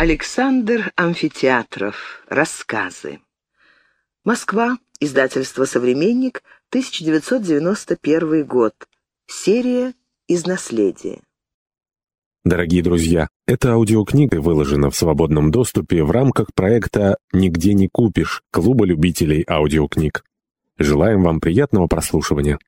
Александр Амфитеатров. Рассказы. Москва. Издательство «Современник», 1991 год. Серия «Из наследия». Дорогие друзья, эта аудиокнига выложена в свободном доступе в рамках проекта «Нигде не купишь» Клуба любителей аудиокниг. Желаем вам приятного прослушивания.